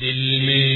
دل میں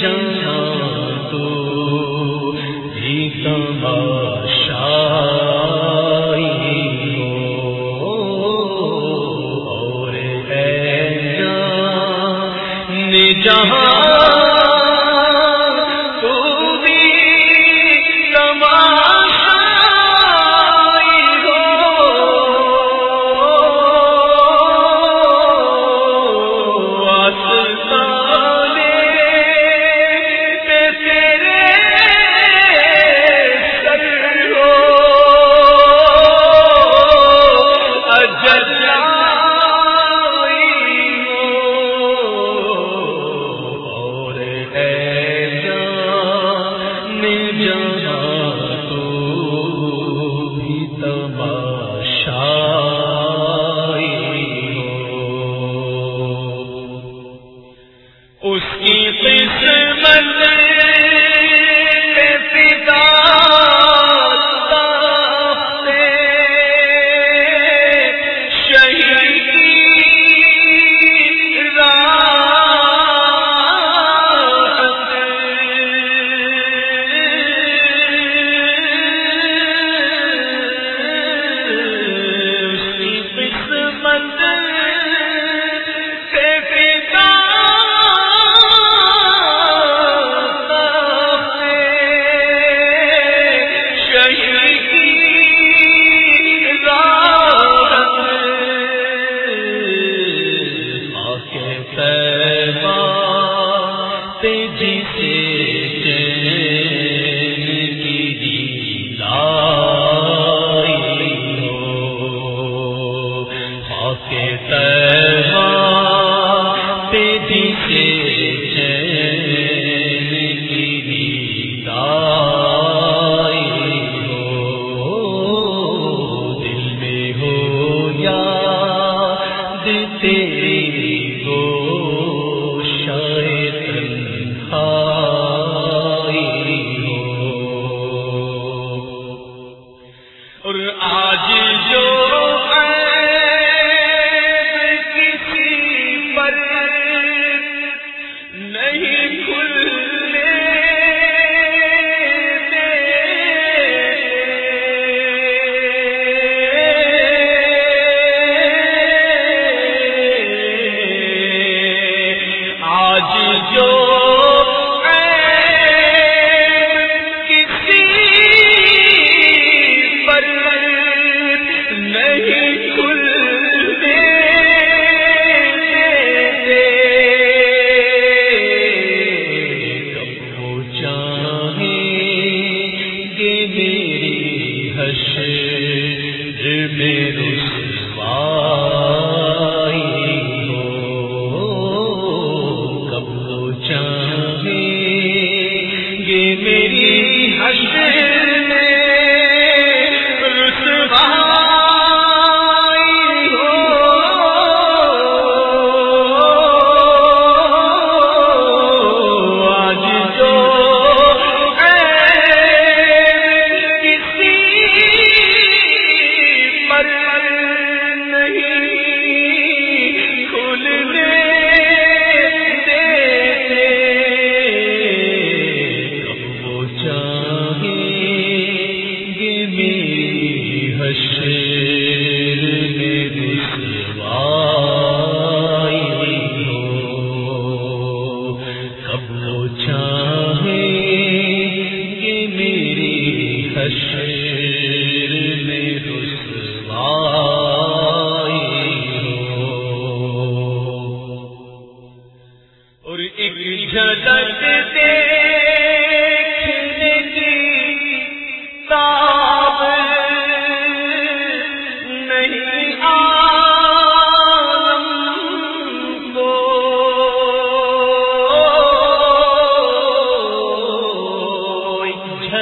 جانا تو بھی سما سے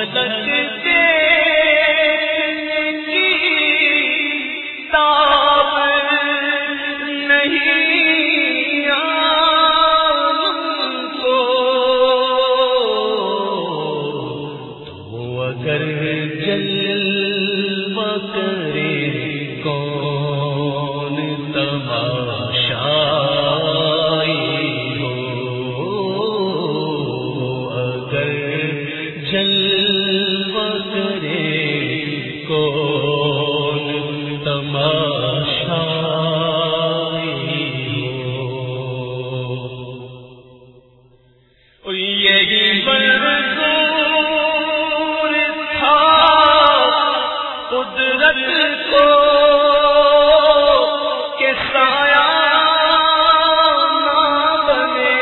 لگتی قدرت کو کہ سایہ نہ بنے؟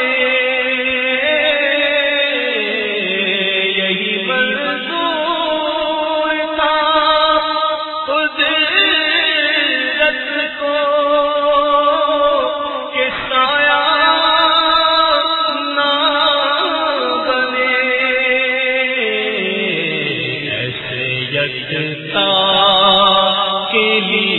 یہی تھا قدرت کو سایہ نہ بنے؟ ایسے کے لیے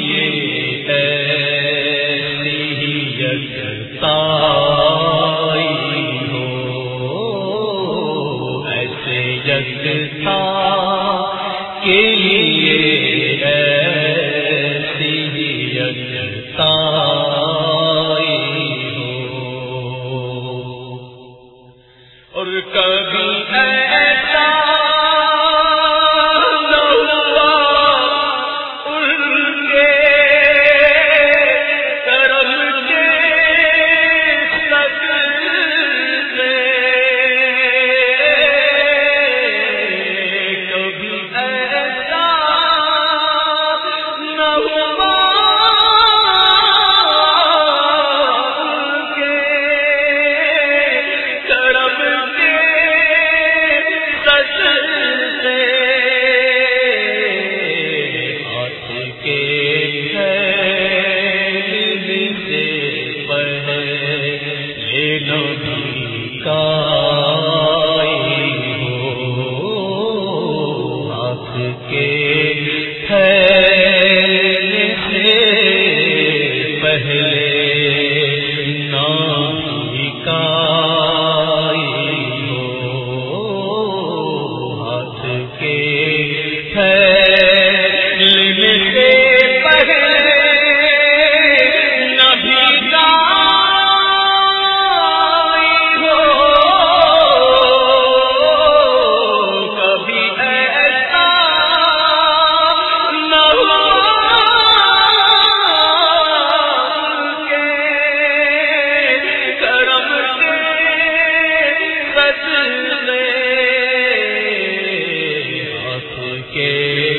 کے